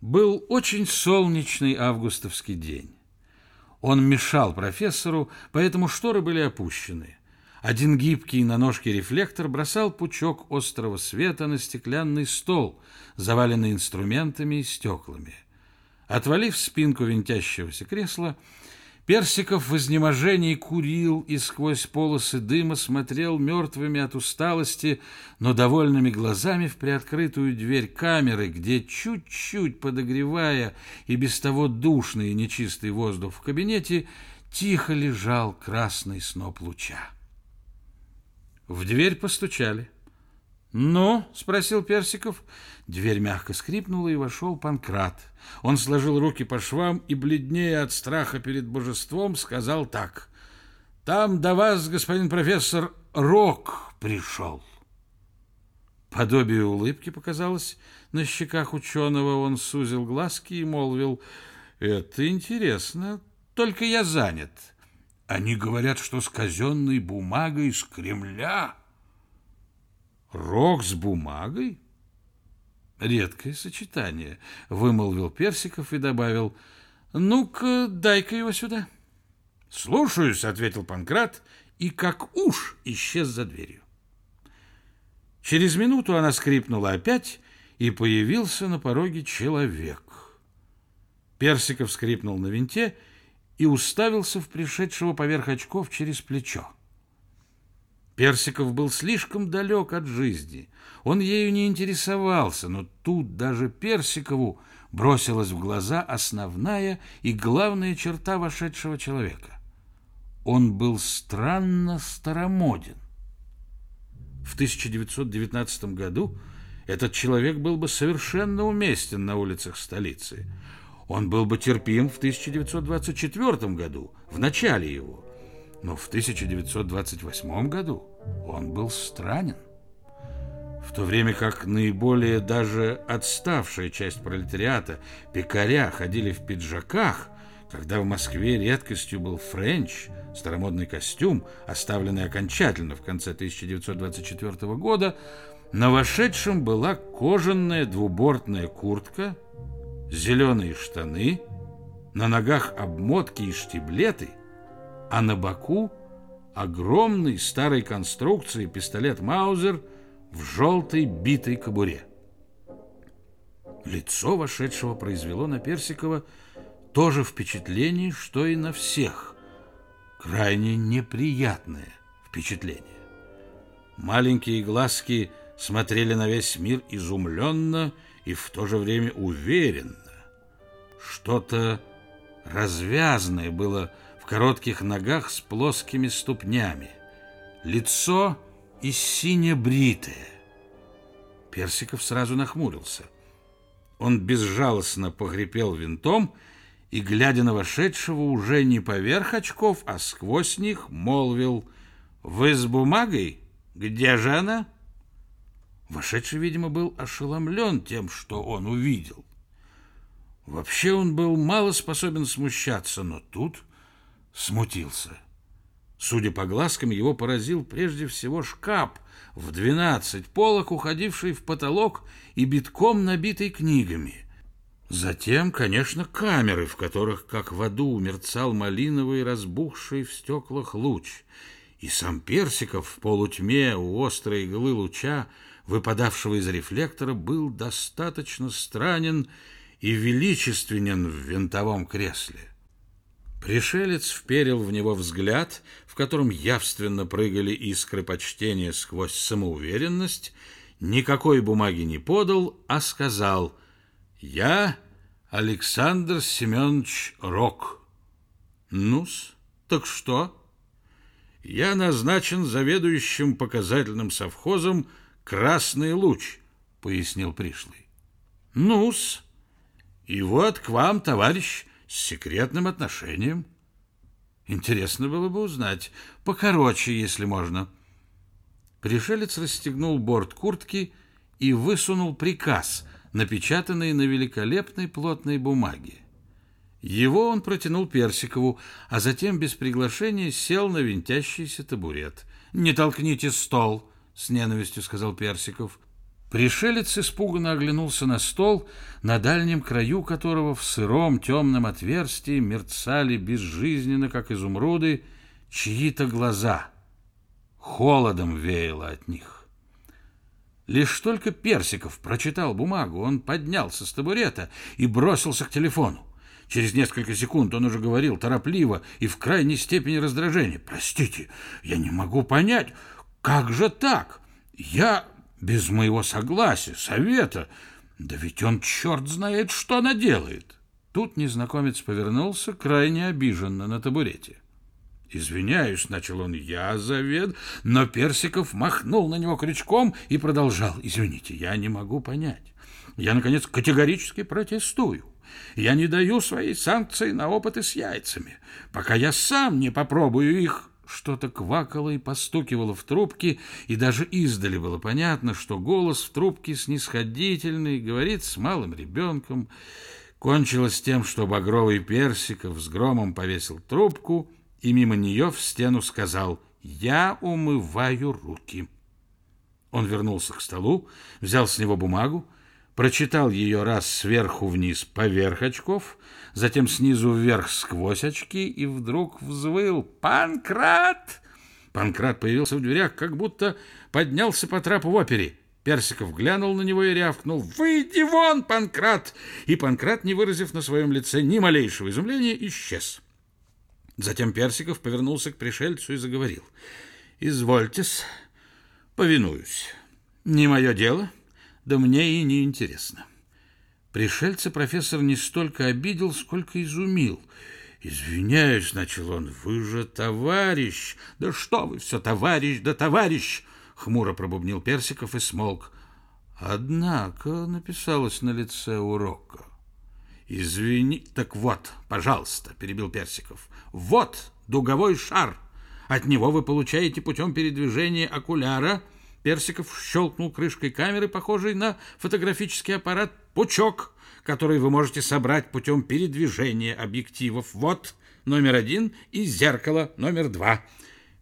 Был очень солнечный августовский день. Он мешал профессору, поэтому шторы были опущены. Один гибкий на ножке рефлектор бросал пучок острого света на стеклянный стол, заваленный инструментами и стеклами. Отвалив спинку винтящегося кресла, Персиков в изнеможении курил и сквозь полосы дыма смотрел мертвыми от усталости, но довольными глазами в приоткрытую дверь камеры, где, чуть-чуть подогревая и без того душный и нечистый воздух в кабинете, тихо лежал красный сноп луча. В дверь постучали. «Ну?» — спросил Персиков. Дверь мягко скрипнула, и вошел Панкрат. Он сложил руки по швам и, бледнее от страха перед божеством, сказал так. «Там до вас, господин профессор, Рок пришел». Подобие улыбки показалось на щеках ученого. Он сузил глазки и молвил, «Это интересно, только я занят. Они говорят, что с казенной бумагой из Кремля...» Рог с бумагой? Редкое сочетание, вымолвил Персиков и добавил, ну-ка, дай-ка его сюда. Слушаюсь, ответил Панкрат и как уж исчез за дверью. Через минуту она скрипнула опять, и появился на пороге человек. Персиков скрипнул на винте и уставился в пришедшего поверх очков через плечо. Персиков был слишком далек от жизни. Он ею не интересовался, но тут даже Персикову бросилась в глаза основная и главная черта вошедшего человека. Он был странно старомоден. В 1919 году этот человек был бы совершенно уместен на улицах столицы. Он был бы терпим в 1924 году, в начале его. Но в 1928 году он был странен. В то время как наиболее даже отставшая часть пролетариата, пекаря, ходили в пиджаках, когда в Москве редкостью был френч, старомодный костюм, оставленный окончательно в конце 1924 года, на вошедшем была кожаная двубортная куртка, зеленые штаны, на ногах обмотки и штиблеты, а на боку огромный старой конструкции пистолет Маузер в желтой битой кобуре. Лицо вошедшего произвело на Персикова то же впечатление, что и на всех. Крайне неприятное впечатление. Маленькие глазки смотрели на весь мир изумленно и в то же время уверенно. Что-то развязное было коротких ногах с плоскими ступнями, лицо и сине-бритое. Персиков сразу нахмурился. Он безжалостно погрепел винтом и, глядя на вошедшего уже не поверх очков, а сквозь них, молвил «Вы с бумагой? Где же она?» Вошедший, видимо, был ошеломлен тем, что он увидел. Вообще он был мало способен смущаться, но тут смутился. Судя по глазкам, его поразил прежде всего шкаф в двенадцать полок, уходивший в потолок и битком набитый книгами. Затем, конечно, камеры, в которых, как в аду, мерцал малиновый, разбухший в стеклах луч, и сам Персиков в полутьме у острой иглы луча, выпадавшего из рефлектора, был достаточно странен и величественен в винтовом кресле. Пришелец вперил в него взгляд, в котором явственно прыгали искры почтения сквозь самоуверенность, никакой бумаги не подал, а сказал «Я Александр Семенович Рок». «Ну-с, так что?» «Я назначен заведующим показательным совхозом «Красный луч», — пояснил пришлый. «Ну-с, и вот к вам, товарищ, с секретным отношением. Интересно было бы узнать, покороче, если можно. Пришелец расстегнул борт куртки и высунул приказ, напечатанный на великолепной плотной бумаге. Его он протянул Персикову, а затем без приглашения сел на винтящийся табурет. «Не толкните стол!» — с ненавистью сказал Персиков. Пришелец испуганно оглянулся на стол, на дальнем краю которого в сыром темном отверстии мерцали безжизненно, как изумруды, чьи-то глаза. Холодом веяло от них. Лишь только Персиков прочитал бумагу, он поднялся с табурета и бросился к телефону. Через несколько секунд он уже говорил торопливо и в крайней степени раздражения. «Простите, я не могу понять, как же так? Я без моего согласия, совета. Да ведь он черт знает, что она делает. Тут незнакомец повернулся, крайне обиженно на табурете. «Извиняюсь», — начал он, — «я завет...» Но Персиков махнул на него крючком и продолжал. «Извините, я не могу понять. Я, наконец, категорически протестую. Я не даю своей санкции на опыты с яйцами, пока я сам не попробую их что-то квакало и постукивало в трубке, и даже издали было понятно, что голос в трубке снисходительный, говорит с малым ребенком. Кончилось тем, что багровый Персиков с громом повесил трубку и мимо нее в стену сказал «Я умываю руки». Он вернулся к столу, взял с него бумагу, прочитал ее раз сверху вниз поверх очков, затем снизу вверх сквозь очки и вдруг взвыл «Панкрат!». Панкрат появился в дверях, как будто поднялся по трапу в опере. Персиков глянул на него и рявкнул «Выйди вон, Панкрат!» И Панкрат, не выразив на своем лице ни малейшего изумления, исчез. Затем Персиков повернулся к пришельцу и заговорил «Извольтесь, повинуюсь. Не мое дело, да мне и не интересно». Пришельца профессор не столько обидел, сколько изумил. «Извиняюсь», — начал он, — «вы же товарищ!» «Да что вы все, товарищ, да товарищ!» — хмуро пробубнил Персиков и смолк. Однако написалось на лице урока. «Извини...» «Так вот, пожалуйста», — перебил Персиков. «Вот дуговой шар. От него вы получаете путем передвижения окуляра...» Персиков щелкнул крышкой камеры, похожей на фотографический аппарат, пучок, который вы можете собрать путем передвижения объективов. Вот номер один и зеркало номер два.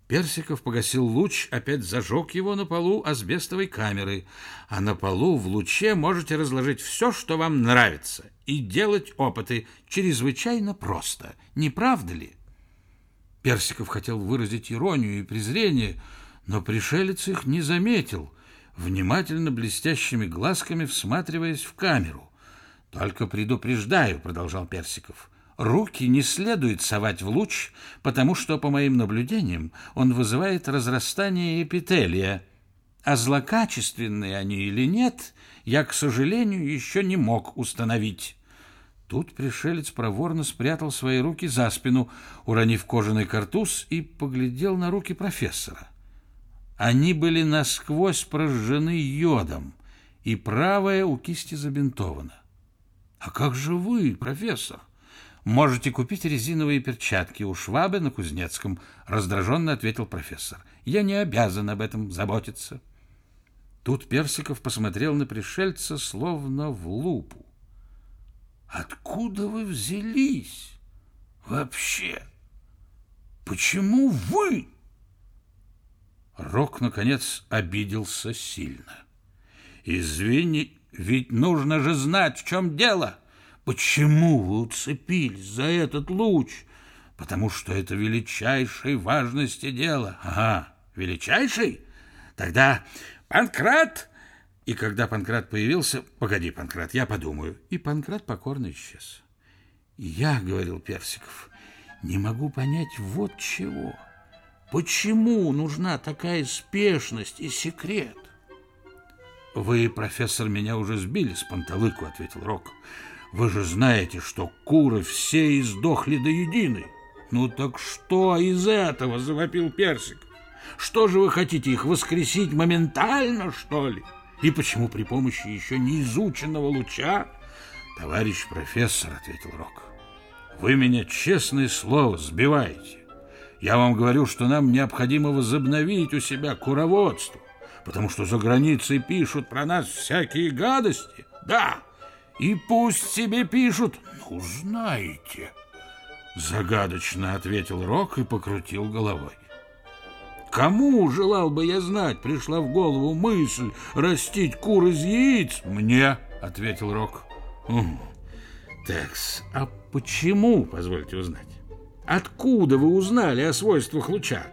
Персиков погасил луч, опять зажег его на полу асбестовой камеры. А на полу в луче можете разложить все, что вам нравится, и делать опыты чрезвычайно просто. Не правда ли? Персиков хотел выразить иронию и презрение, но пришелец их не заметил, внимательно блестящими глазками всматриваясь в камеру. «Только предупреждаю», — продолжал Персиков, — «руки не следует совать в луч, потому что, по моим наблюдениям, он вызывает разрастание эпителия. А злокачественные они или нет, я, к сожалению, еще не мог установить». Тут пришелец проворно спрятал свои руки за спину, уронив кожаный картуз, и поглядел на руки профессора. Они были насквозь прожжены йодом, и правая у кисти забинтована. «А как же вы, профессор?» «Можете купить резиновые перчатки у Швабы на Кузнецком», — раздраженно ответил профессор. «Я не обязан об этом заботиться». Тут Персиков посмотрел на пришельца словно в лупу. «Откуда вы взялись вообще? Почему вы?» Рок, наконец, обиделся сильно. «Извини, ведь нужно же знать, в чем дело. Почему вы уцепились за этот луч? Потому что это величайшей важности дело. Ага, величайшей? Тогда Панкрат...» И когда Панкрат появился... «Погоди, Панкрат, я подумаю». И Панкрат покорно исчез. «Я, — говорил Персиков, — не могу понять вот чего». Почему нужна такая спешность и секрет? Вы, профессор, меня уже сбили с панталыку, ответил Рок. Вы же знаете, что куры все издохли до единой. Ну так что из этого, завопил Персик. Что же вы хотите, их воскресить моментально, что ли? И почему при помощи еще не изученного луча? Товарищ профессор, ответил Рок, вы меня, честное слово, сбиваете. Я вам говорю, что нам необходимо возобновить у себя куроводство, потому что за границей пишут про нас всякие гадости. Да, и пусть себе пишут. Ну, знаете, загадочно ответил Рок и покрутил головой. Кому, желал бы я знать, пришла в голову мысль растить кур из яиц? Мне, ответил Рок. Такс, а почему, позвольте узнать? Откуда вы узнали о свойствах луча?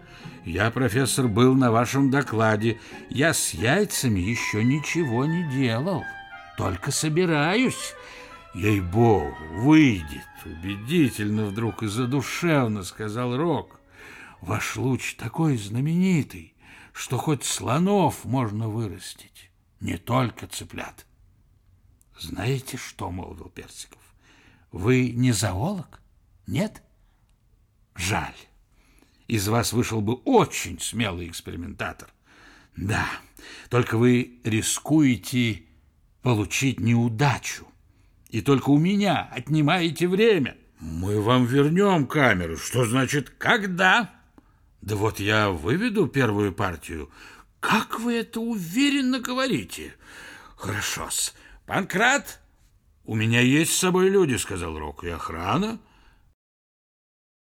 Я, профессор, был на вашем докладе. Я с яйцами еще ничего не делал. Только собираюсь. Ей-богу, выйдет. Убедительно вдруг и задушевно, сказал Рок. Ваш луч такой знаменитый, что хоть слонов можно вырастить, не только цыплят. Знаете что, молвил Персиков, вы не зоолог? Нет? Жаль. Из вас вышел бы очень смелый экспериментатор. Да, только вы рискуете получить неудачу. И только у меня отнимаете время. Мы вам вернем камеру. Что значит «когда»? Да вот я выведу первую партию. Как вы это уверенно говорите? Хорошо-с. Панкрат, у меня есть с собой люди, сказал Рок, и охрана. —